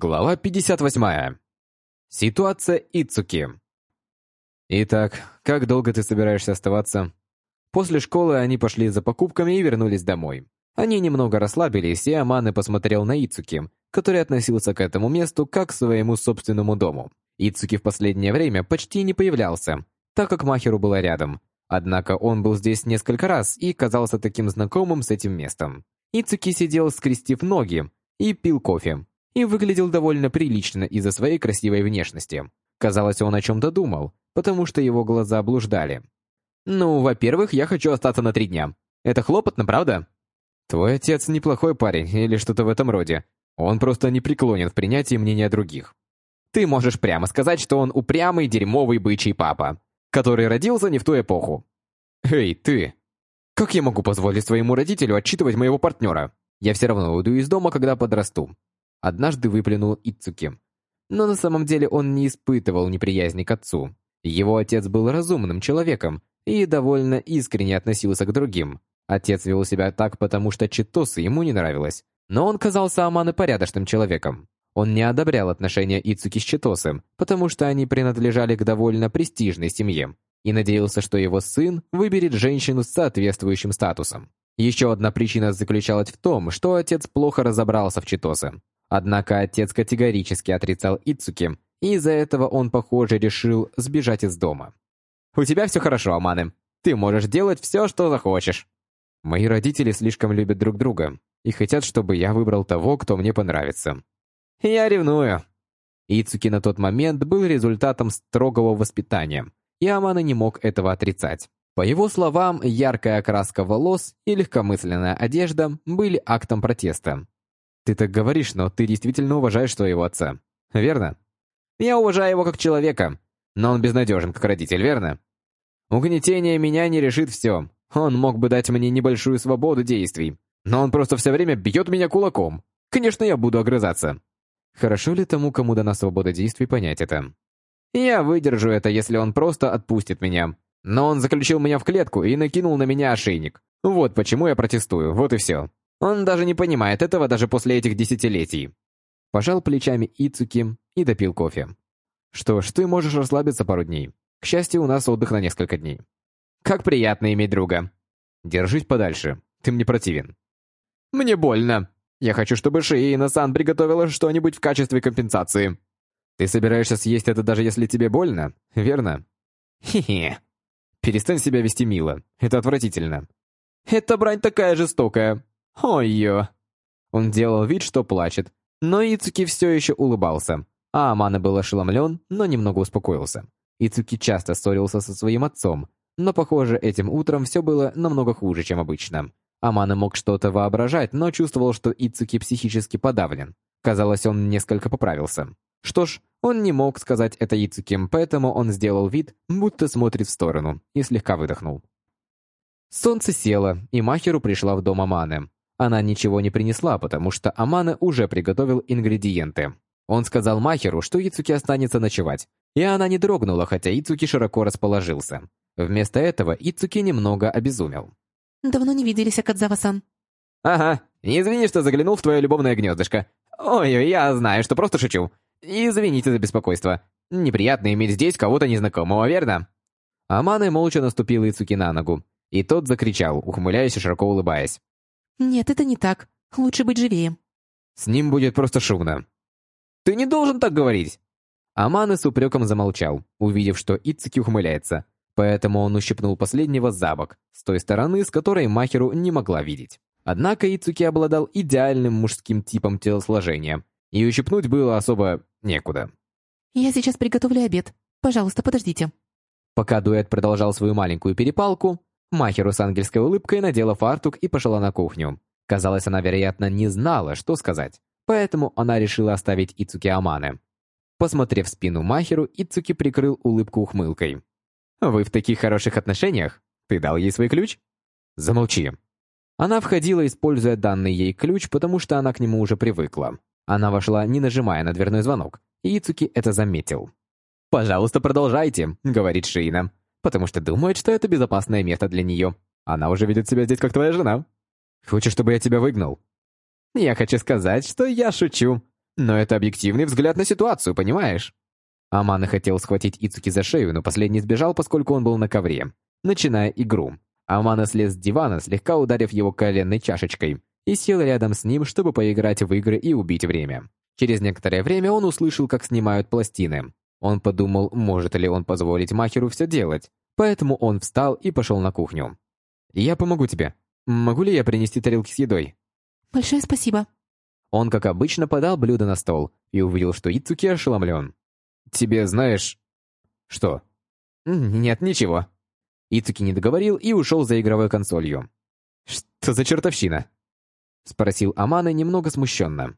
Глава 58. Ситуация Ицуки. Итак, как долго ты собираешься оставаться? После школы они пошли за покупками и вернулись домой. Они немного расслабились, и Аманы посмотрел на Ицуки, который относился к этому месту как к своему собственному дому. Ицуки в последнее время почти не появлялся, так как Махеру было рядом. Однако он был здесь несколько раз и казался таким знакомым с этим местом. Ицуки сидел, скрестив ноги, и пил кофе, и выглядел довольно прилично из-за своей красивой внешности. Казалось, он о чем-то думал, потому что его глаза блуждали. «Ну, во-первых, я хочу остаться на три дня. Это хлопотно, правда?» «Твой отец неплохой парень или что-то в этом роде. Он просто не преклонен в принятии мнения других. Ты можешь прямо сказать, что он упрямый, дерьмовый бычий папа, который родился не в ту эпоху. Эй, ты! Как я могу позволить своему родителю отчитывать моего партнера? Я все равно уйду из дома, когда подрасту. Однажды выплюнул Ицуки. Но на самом деле он не испытывал неприязни к отцу. Его отец был разумным человеком и довольно искренне относился к другим. Отец вел себя так, потому что Читосы ему не нравилось. Но он казался Аманы порядочным человеком. Он не одобрял отношения Ицуки с Читосом, потому что они принадлежали к довольно престижной семье, и надеялся, что его сын выберет женщину с соответствующим статусом. Еще одна причина заключалась в том, что отец плохо разобрался в Читосе. Однако отец категорически отрицал Ицуки, и из-за этого он, похоже, решил сбежать из дома. «У тебя все хорошо, Аманы. Ты можешь делать все, что захочешь». Мои родители слишком любят друг друга и хотят, чтобы я выбрал того, кто мне понравится. Я ревную. Ицуки на тот момент был результатом строгого воспитания, и Амана не мог этого отрицать. По его словам, яркая окраска волос и легкомысленная одежда были актом протеста. Ты так говоришь, но ты действительно уважаешь своего отца, верно? Я уважаю его как человека, но он безнадежен как родитель, верно? Угнетение меня не решит все. Он мог бы дать мне небольшую свободу действий, но он просто все время бьет меня кулаком. Конечно, я буду огрызаться. Хорошо ли тому, кому дана свобода действий, понять это? Я выдержу это, если он просто отпустит меня. Но он заключил меня в клетку и накинул на меня ошейник. Вот почему я протестую, вот и все. Он даже не понимает этого даже после этих десятилетий. Пожал плечами Ицуки и допил кофе. Что ж, ты можешь расслабиться пару дней. К счастью, у нас отдых на несколько дней. Как приятно иметь друга. Держись подальше. Ты мне противен. Мне больно. Я хочу, чтобы Шиина-сан приготовила что-нибудь в качестве компенсации. Ты собираешься съесть это даже если тебе больно, верно? Хе-хе. Перестань себя вести мило. Это отвратительно. Эта брань такая жестокая. Ой-ё. Он делал вид, что плачет, но Ицуки все еще улыбался, а Амана был ошеломлен, но немного успокоился. Ицуки часто ссорился со своим отцом, но, похоже, этим утром все было намного хуже, чем обычно. Амана мог что-то воображать, но чувствовал, что Ицуки психически подавлен. Казалось, он несколько поправился. Что ж, он не мог сказать это Ицуки, поэтому он сделал вид, будто смотрит в сторону, и слегка выдохнул. Солнце село, и Махеру пришла в дом Аманы. Она ничего не принесла, потому что Амана уже приготовил ингредиенты. Он сказал Махеру, что Ицуки останется ночевать, и она не дрогнула, хотя Ицуки широко расположился. Вместо этого Ицуки немного обезумел. «Давно не виделись, Акадзава-сан». «Ага, извини, что заглянул в твое любовное гнездышко. Ой, я знаю, что просто шучу. Извините за беспокойство. Неприятно иметь здесь кого-то незнакомого, верно?» Амана молча наступил Ицуки на ногу, и тот закричал, ухмыляясь и широко улыбаясь. «Нет, это не так. Лучше быть живее». «С ним будет просто шумно». «Ты не должен так говорить!» Аманы с упреком замолчал, увидев, что Ицуки ухмыляется, поэтому он ущипнул последнего за бок, с той стороны, с которой Махеру не могла видеть. Однако Ицуки обладал идеальным мужским типом телосложения, и ущипнуть было особо некуда. «Я сейчас приготовлю обед. Пожалуйста, подождите». Пока дуэт продолжал свою маленькую перепалку, Махеру с ангельской улыбкой надела фартук и пошла на кухню. Казалось, она, вероятно, не знала, что сказать, поэтому она решила оставить Ицуки Аманы. Посмотрев в спину Махеру, Ицуки прикрыл улыбку ухмылкой. «Вы в таких хороших отношениях? Ты дал ей свой ключ?» «Замолчи». Она входила, используя данный ей ключ, потому что она к нему уже привыкла. Она вошла, не нажимая на дверной звонок, и Ицуки это заметил. «Пожалуйста, продолжайте», — говорит Шиина потому что думает, что это безопасное место для нее. Она уже видит себя здесь как твоя жена. Хочешь, чтобы я тебя выгнал? Я хочу сказать, что я шучу. Но это объективный взгляд на ситуацию, понимаешь? Амана хотел схватить Ицуки за шею, но последний сбежал, поскольку он был на ковре, начиная игру. Амана слез с дивана, слегка ударив его коленной чашечкой, и сел рядом с ним, чтобы поиграть в игры и убить время. Через некоторое время он услышал, как снимают пластины. Он подумал, может ли он позволить Махеру все делать, поэтому он встал и пошел на кухню. «Я помогу тебе. Могу ли я принести тарелки с едой?» Большое спасибо. Он, как обычно, подал блюдо на стол и увидел, что Ицуки ошеломлен. «Тебе знаешь...» «Что?» «Нет, ничего». Ицуки не договорил и ушел за игровой консолью. «Что за чертовщина?» Спросил Амана немного смущенно.